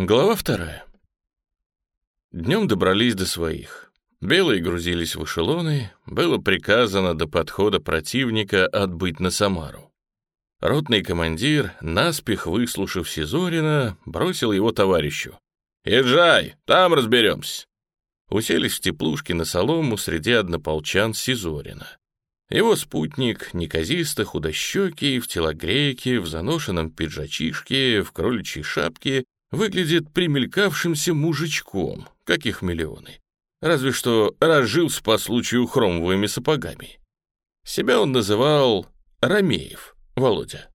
Глава вторая. Днем добрались до своих. Белые грузились в эшелоны, было приказано до подхода противника отбыть на Самару. Ротный командир, наспех выслушав Сизорина, бросил его товарищу. «Езжай, там разберемся». Уселись в теплушке на солому среди однополчан Сизорина. Его спутник, неказисто худощекий, в телогрейке, в заношенном пиджачишке, в кроличьей шапке, выглядит примелькавшимся мужичком, каких миллионы. Разве что разжился по случаю хромовыми сапогами. Себя он называл Ромеев, Володя.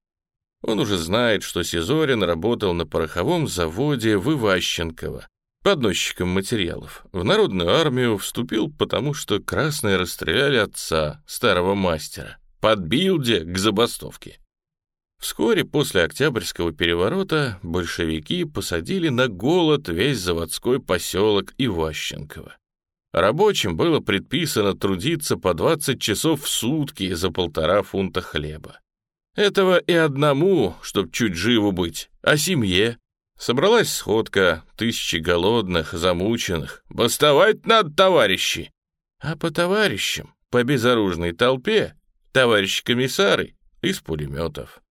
Он уже знает, что Сизорин работал на пороховом заводе в Иващенково, подносчиком материалов. В народную армию вступил, потому что красные расстреляли отца, старого мастера. Подбил где к забастовке. Вскоре после Октябрьского переворота большевики посадили на голод весь заводской поселок Иващенково. Рабочим было предписано трудиться по 20 часов в сутки за полтора фунта хлеба. Этого и одному, чтоб чуть живу быть, а семье. Собралась сходка, тысячи голодных, замученных. Бастовать надо, товарищи! А по товарищам, по безоружной толпе, товарищи комиссары из пулеметов.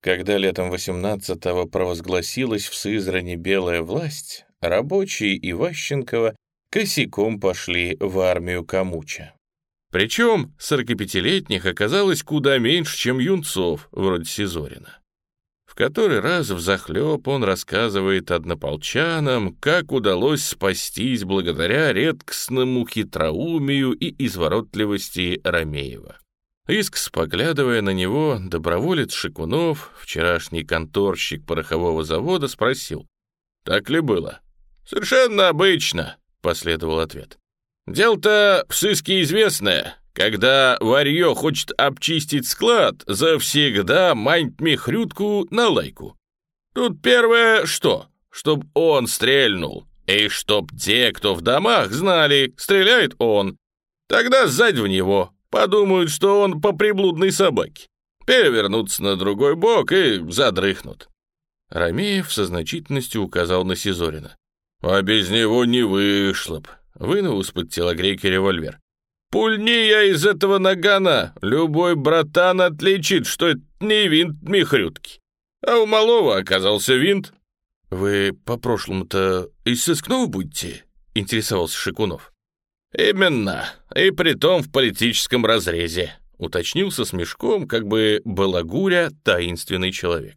Когда летом 18-го провозгласилась в Сызрани белая власть, рабочие Иващенкова косяком пошли в армию Камуча. Причем 45-летних оказалось куда меньше, чем юнцов, вроде Сизорина. В который раз взахлеб он рассказывает однополчанам, как удалось спастись благодаря редкостному хитроумию и изворотливости Ромеева. Искс, поглядывая на него, доброволец Шикунов, вчерашний конторщик порохового завода, спросил, «Так ли было?» «Совершенно обычно», — последовал ответ. «Дело-то в сыске известное. Когда варье хочет обчистить склад, завсегда манит мехрютку на лайку. Тут первое что? Чтоб он стрельнул, и чтоб те, кто в домах, знали, стреляет он. Тогда сзади в него, Подумают, что он по приблудной собаке. Перевернутся на другой бок и задрыхнут. Ромеев со значительностью указал на Сизорина. «А без него не вышло б», — вынул из-под телогрейки револьвер. «Пульни я из этого нагана, любой братан отличит, что это не винт Михрютки. А у малого оказался винт». «Вы по прошлому-то из сыскного будете?» — интересовался Шикунов. «Именно, и притом в политическом разрезе», — уточнился с мешком, как бы балагуря таинственный человек.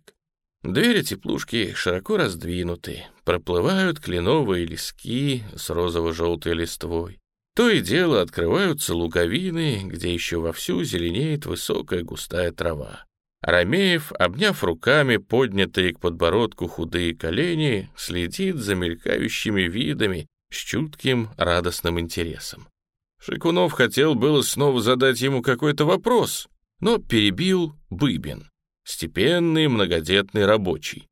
Двери теплушки широко раздвинуты, проплывают кленовые лески с розово-желтой листвой. То и дело открываются луговины, где еще вовсю зеленеет высокая густая трава. Ромеев, обняв руками поднятые к подбородку худые колени, следит за мелькающими видами, с чутким, радостным интересом. Шикунов хотел было снова задать ему какой-то вопрос, но перебил Быбин, степенный многодетный рабочий.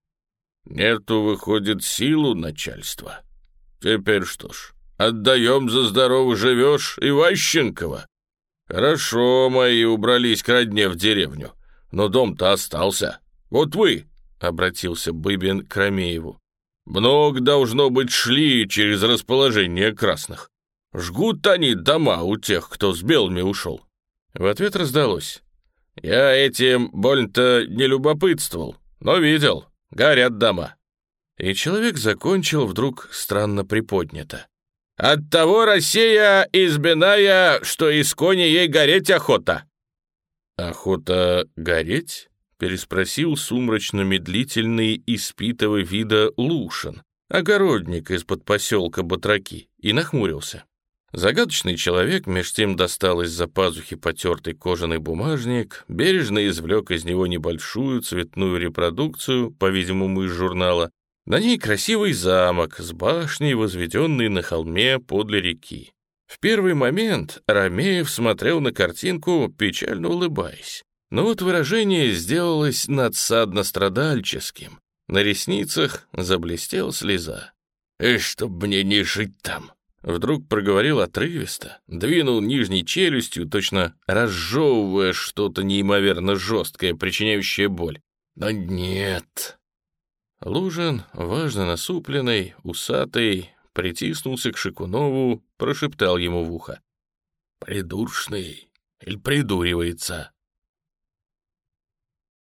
«Нету, выходит, силу начальства. Теперь что ж, отдаем за здорово живешь Иващенкова. Хорошо мои убрались к родне в деревню, но дом-то остался. Вот вы, — обратился Быбин к Ромееву, много, должно быть, шли через расположение красных. Жгут они дома у тех, кто с белыми ушел. В ответ раздалось. Я этим больно-то не любопытствовал, но видел, горят дома. И человек закончил вдруг странно приподнято. «Оттого Россия избиная, что из кони ей гореть охота». «Охота гореть?» Переспросил сумрачно-медлительный, испитого вида Лушин, огородник из-под поселка Батраки, и нахмурился. Загадочный человек меж тем достал из-за пазухи потертый кожаный бумажник, бережно извлек из него небольшую цветную репродукцию, по-видимому, из журнала. На ней красивый замок с башней, возведенной на холме подле реки. В первый момент Ромеев смотрел на картинку, печально улыбаясь. Но вот выражение сделалось надсадно-страдальческим. На ресницах заблестела слеза. «И чтоб мне не жить там!» Вдруг проговорил отрывисто, двинул нижней челюстью, точно разжевывая что-то неимоверно жесткое, причиняющее боль. «Но нет!» Лужин, важно насупленный, усатый, притиснулся к Шикунову, прошептал ему в ухо. «Придуршный или придуривается?»